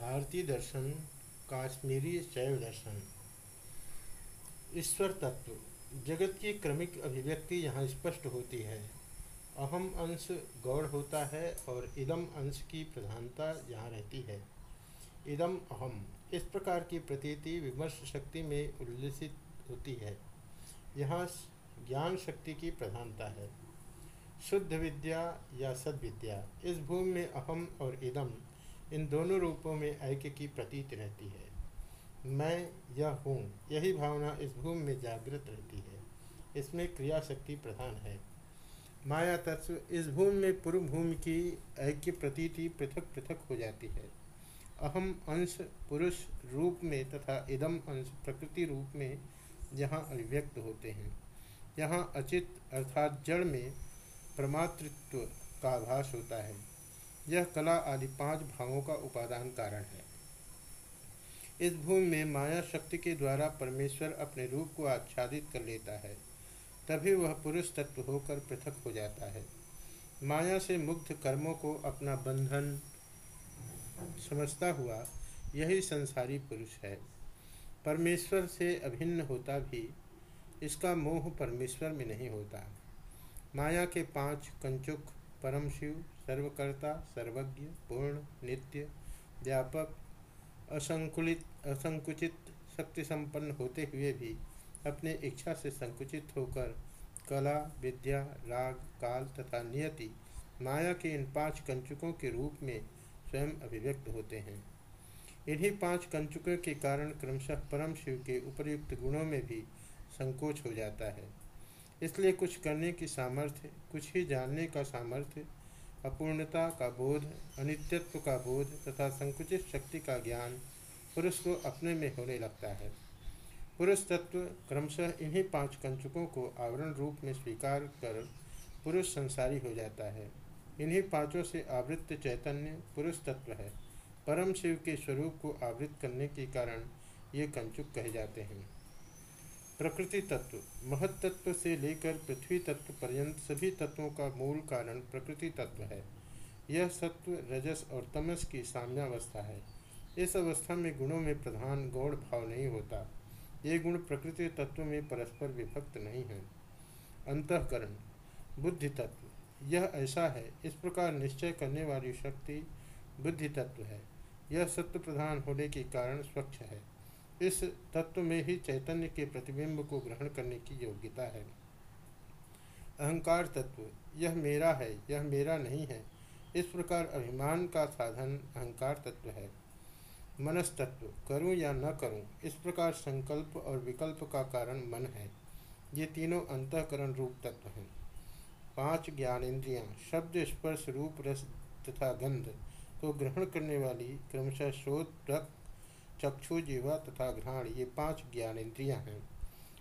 भारतीय दर्शन, काश्मीरी शैव दर्शन। ईश्वर तत्व, जगत की क्रमिक अभिव्यक्ति यहाँ स्पष्ट होती है। अहम अंश गौड़ होता है और इदम अंश की प्रधानता यहाँ रहती है। इदम अहम, इस प्रकार की प्रतीति विमर्श शक्ति में उल्लसित होती है। यहाँ ज्ञान शक्ति की प्रधानता है। शुद्ध विद्या या सद्विद्या, इस भूमि में अहम और इदम इन दोनों रूपों में ऐक्य की प्रतीत रहती है। मैं यह हूँ, यही भावना इस भूमि में जागृत रहती है। इसमें क्रिया शक्ति प्रधान है। माया तत्व इस भूमि में पूर्व भूमि की ऐक्य प्रतीति पृथक पृथक हो जाती है। अहम अंश पुरुष रूप में तथा इदम अंश प्रकृति रूप में यहाँ अभिव्यक्त होते हैं। यहाँ अचित अर्थात जड़ में प्रमातृत्व का आभास होता है। यह कला आदि पाँच भावों का उपादान कारण है। इस भूमि में माया शक्ति के द्वारा परमेश्वर अपने रूप को आच्छादित कर लेता है, तभी वह पुरुष तत्व होकर पृथक हो जाता है। माया से मुक्त कर्मों को अपना बंधन समझता हुआ यही संसारी पुरुष है। परमेश्वर से अभिन्न होता भी इसका मोह परमेश्वर में नहीं होता। माया के पाँच कंचुक परम शिव सर्वकर्ता, सर्वज्ञ, पूर्ण, नित्य, व्यापक, असंकुलित, असंकुचित शक्ति संपन्न होते हुए भी अपने इच्छा से संकुचित होकर कला, विद्या, राग, काल तथा नियति, माया के इन पाँच कंचुकों के रूप में स्वयं अभिव्यक्त होते हैं। इन्हीं पाँच कंचुकों के कारण क्रमशः परम शिव के उपयुक्त गुणों में भी संकोच हो जाता है। इसलिए कुछ करने की सामर्थ्य, कुछ ही जानने का सामर्थ्य अपूर्णता का बोध, अनित्यत्व का बोध तथा संकुचित शक्ति का ज्ञान पुरुष को अपने में होने लगता है। पुरुष तत्व क्रमशः इन्हीं पाँच कंचुकों को आवरण रूप में स्वीकार कर पुरुष संसारी हो जाता है। इन्हीं पाँचों से आवृत्त चैतन्य पुरुष तत्व है। परम शिव के स्वरूप को आवृत करने के कारण ये कंचुक कहे जाते हैं। प्रकृति तत्व, महत तत्व से लेकर पृथ्वी तत्व पर्यंत सभी तत्वों का मूल कारण प्रकृति तत्व है। यह सत्व, रजस और तमस की साम्यावस्था है। इस अवस्था में गुणों में प्रधान गौड़ भाव नहीं होता। ये गुण प्रकृति तत्व में परस्पर विभक्त नहीं है। अंतकरण, बुद्धि तत्व, यह ऐसा है, इस प्रकार निश्चय करने वाली शक्ति बुद्धि तत्व है। यह सत्य प्रधान होने के कारण स्वच्छ है। इस तत्व में ही चैतन्य के प्रतिबिंब को ग्रहण करने की योग्यता है। अहंकार तत्व, यह मेरा है, यह मेरा नहीं है। इस प्रकार अभिमान का साधन अहंकार तत्व है। मनस तत्व करूँ या न करूँ, इस प्रकार संकल्प और विकल्प का कारण मन है। ये तीनों अंतकरण रूप तत्व हैं। पाँच ज्ञानेन्द्रियाँ, शब्द, स्पर्श, रूप, रस तथा गंध को ग्रहण करने वाली क्रमशः शोध रक्त चक्षु, जीवा तथा घ्राण, ये पाँच ज्ञानेन्द्रियाँ हैं।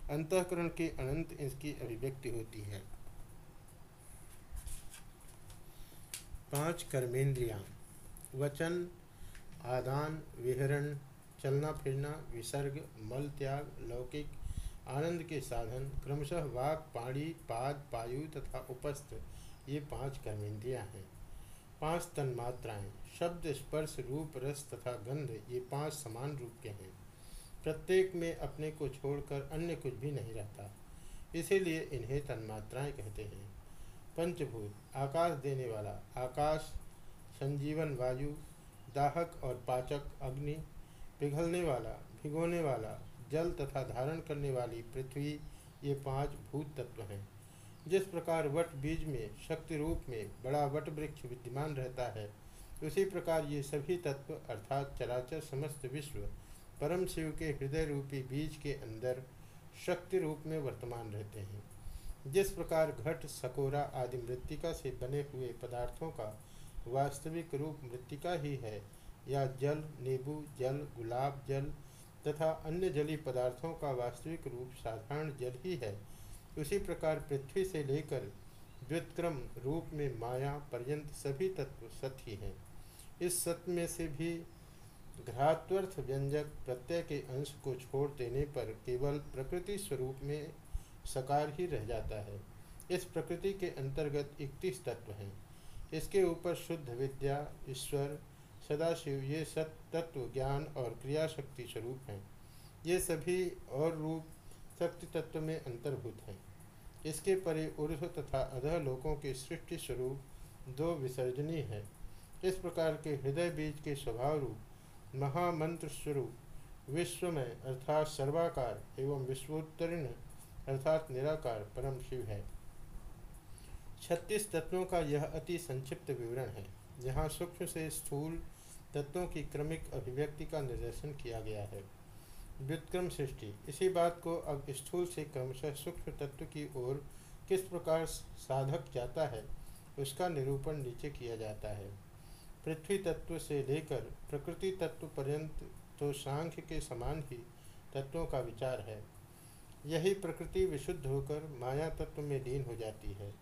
अंतकरण के अनंत इसकी अभिव्यक्ति होती है। पाँच कर्मेंद्रियाँ। वचन, आदान, विहरण, चलना, फिरना, विसर्ग, मल त्याग, लौकिक, आनंद के साधन, क्रमशः वाक, पाणी, पाद, पायु तथा उपस्थ, ये पाँच कर्मेंद्रियाँ हैं। पाँच तन्मात्राएँ शब्द, स्पर्श, रूप, रस तथा गंध, ये पाँच समान रूप के हैं। प्रत्येक में अपने को छोड़कर अन्य कुछ भी नहीं रहता। इसीलिए इन्हें तन्मात्राएँ कहते हैं। पंचभूत, आकाश देने वाला, आकाश, संजीवन वायु, दाहक और पाचक, अग्नि, पिघलने वाला, भिगोने वाला, जल तथा धारण करने वाली पृथ्वी, ये पाँच भूत तत्व हैं। जिस प्रकार वट बीज में, शक्ति रूप में बड़ा वट वृक्ष विद्यमान रहता है, उसी प्रकार ये सभी तत्व अर्थात चराचर समस्त विश्व परम शिव के हृदय रूपी बीज के अंदर शक्ति रूप में वर्तमान रहते हैं। जिस प्रकार घट, सकोरा आदि मृतिका से बने हुए पदार्थों का वास्तविक रूप मृतिका ही है, या जल, नींबू, जल, गुलाब जल तथा अन्य जली पदार्थों का वास्तविक रूप साधारण जल ही है उसी प्रकार पृथ्वी से लेकर व्युत्क्रम रूप में माया पर्यंत सभी तत्व सत्य ही। इस सत्य में से भी घ्रात्वर्थ व्यंजक प्रत्यय के अंश को छोड़ देने पर केवल प्रकृति स्वरूप में सकार ही रह जाता है। इस प्रकृति के अंतर्गत इकतीस तत्व हैं। इसके ऊपर शुद्ध विद्या, ईश्वर, सदाशिव ये सत तत्व ज्ञान और क्रियाशक्ति स्वरूप हैं। ये सभी और रूप शक्ति तत्व में अंतर्भूत हैं। इसके परे ऊर्ध तथा अधः लोकों के सृष्टि स्वरूप दो विसर्जनीय है। इस प्रकार के हृदय बीज के स्वभाव रूप महामंत्र स्वरूप विश्व में अर्थात सर्वाकार एवं विश्वोत्तरीण अर्थात निराकार परम शिव है। छत्तीस तत्वों का यह अति संक्षिप्त विवरण है, जहाँ सूक्ष्म से स्थूल तत्वों की क्रमिक अभिव्यक्ति का निर्देशन किया गया है। व्युत्क्रम सृष्टि इसी बात को अब स्थूल से क्रमशः सूक्ष्म तत्व की ओर किस प्रकार साधक जाता है, उसका निरूपण नीचे किया जाता है। पृथ्वी तत्व से लेकर प्रकृति तत्व पर्यंत तो सांख्य के समान ही तत्वों का विचार है। यही प्रकृति विशुद्ध होकर माया तत्व में लीन हो जाती है।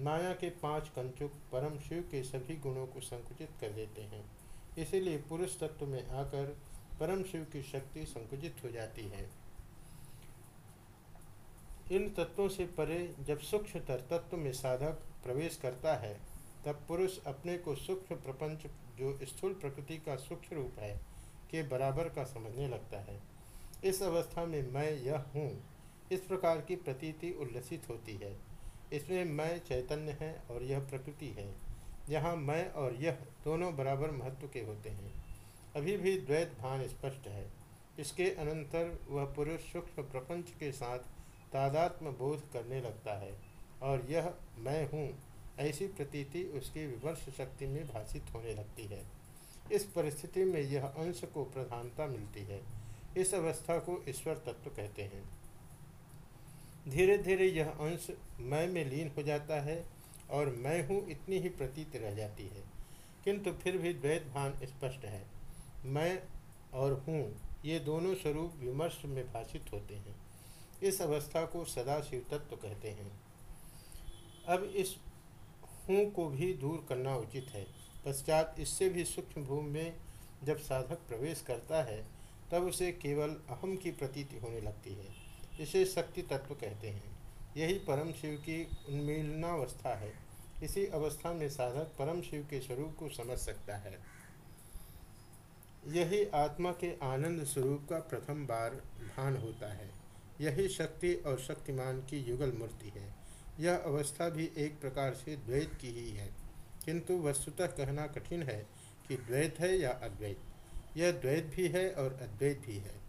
माया के पाँच कंचुक परम शिव के सभी गुणों को संकुचित कर देते हैं। इसीलिए पुरुष तत्व में आकर परम शिव की शक्ति संकुचित हो जाती है। इन तत्वों से परे जब सूक्ष्म तत्व में साधक प्रवेश करता है, तब पुरुष अपने को सूक्ष्म प्रपंच, जो स्थूल प्रकृति का सूक्ष्म रूप है, के बराबर का समझने लगता है। इस अवस्था में मैं यह हूँ। इस प्रकार की प्रतीति उल्लसित होती है। इसमें मैं चैतन्य है और यह प्रकृति है। यहाँ मैं और यह दोनों बराबर महत्व के होते हैं। अभी भी द्वैत भान स्पष्ट है। इसके अनंतर वह पुरुष सूक्ष्म प्रपंच के साथ तादात्म बोध करने लगता है और यह मैं हूँ, ऐसी प्रतीति उसकी विमर्श शक्ति में भाषित होने लगती है। इस परिस्थिति में यह अंश को प्रधानता मिलती है। इस अवस्था को ईश्वर तत्व कहते हैं। धीरे धीरे यह अंश मैं में लीन हो जाता है और मैं हूँ इतनी ही प्रतीत रह जाती है। किंतु फिर भी द्वैत भान स्पष्ट है। मैं और हूँ, ये दोनों स्वरूप विमर्श में भाषित होते हैं। इस अवस्था को सदाशिव तत्व कहते हैं। अब इस हूँ को भी दूर करना उचित है। पश्चात इससे भी सूक्ष्म भूमि में जब साधक प्रवेश करता है, तब उसे केवल अहम की प्रतीति होने लगती है। इसे शक्ति तत्व कहते हैं। यही परम शिव की उन्मीलनावस्था है। इसी अवस्था में साधक परम शिव के स्वरूप को समझ सकता है। यही आत्मा के आनंद स्वरूप का प्रथम बार भान होता है। यही शक्ति और शक्तिमान की युगल मूर्ति है। यह अवस्था भी एक प्रकार से द्वैत की ही है। किंतु वस्तुतः कहना कठिन है कि द्वैत है या अद्वैत। यह द्वैत भी है और अद्वैत भी है।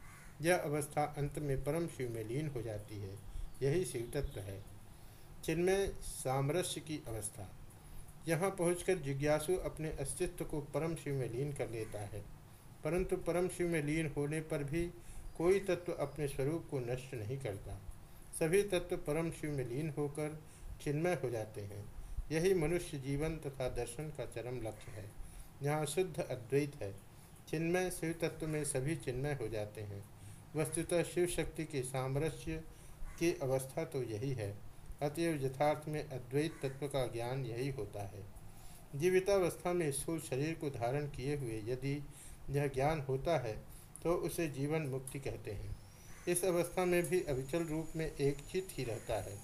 यह अवस्था अंत में परम शिव में लीन हो जाती है। यही शिव तत्व है। चिन्मय सामरस्य की अवस्था। यहाँ पहुंचकर जिज्ञासु अपने अस्तित्व को परम शिव में लीन कर लेता है। परंतु परम शिव में लीन होने पर भी कोई तत्व अपने स्वरूप को नष्ट नहीं करता। सभी तत्व परम शिव में लीन होकर चिन्मय हो जाते हैं। यही मनुष्य जीवन तथा दर्शन का चरम लक्ष्य है यहाँ शुद्ध अद्वैत है। चिन्मय शिव तत्व में सभी चिन्मय हो जाते हैं। वस्तुतः शिव शक्ति के सामरस्य की अवस्था तो यही है। अतएव यथार्थ में अद्वैत तत्व का ज्ञान यही होता है। जीवितावस्था में स्थूल शरीर को धारण किए हुए यदि यह ज्ञान होता है तो उसे जीवन मुक्ति कहते हैं। इस अवस्था में भी अविचल रूप में एक चित ही रहता है।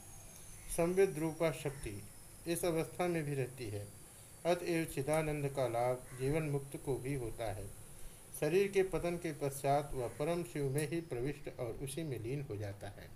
संविद रूपा शक्ति इस अवस्था में भी रहती है। अतएव चिदानंद का लाभ जीवन मुक्त को भी होता है। शरीर के पतन के पश्चात वह परम शिव में ही प्रविष्ट और उसी में लीन हो जाता है।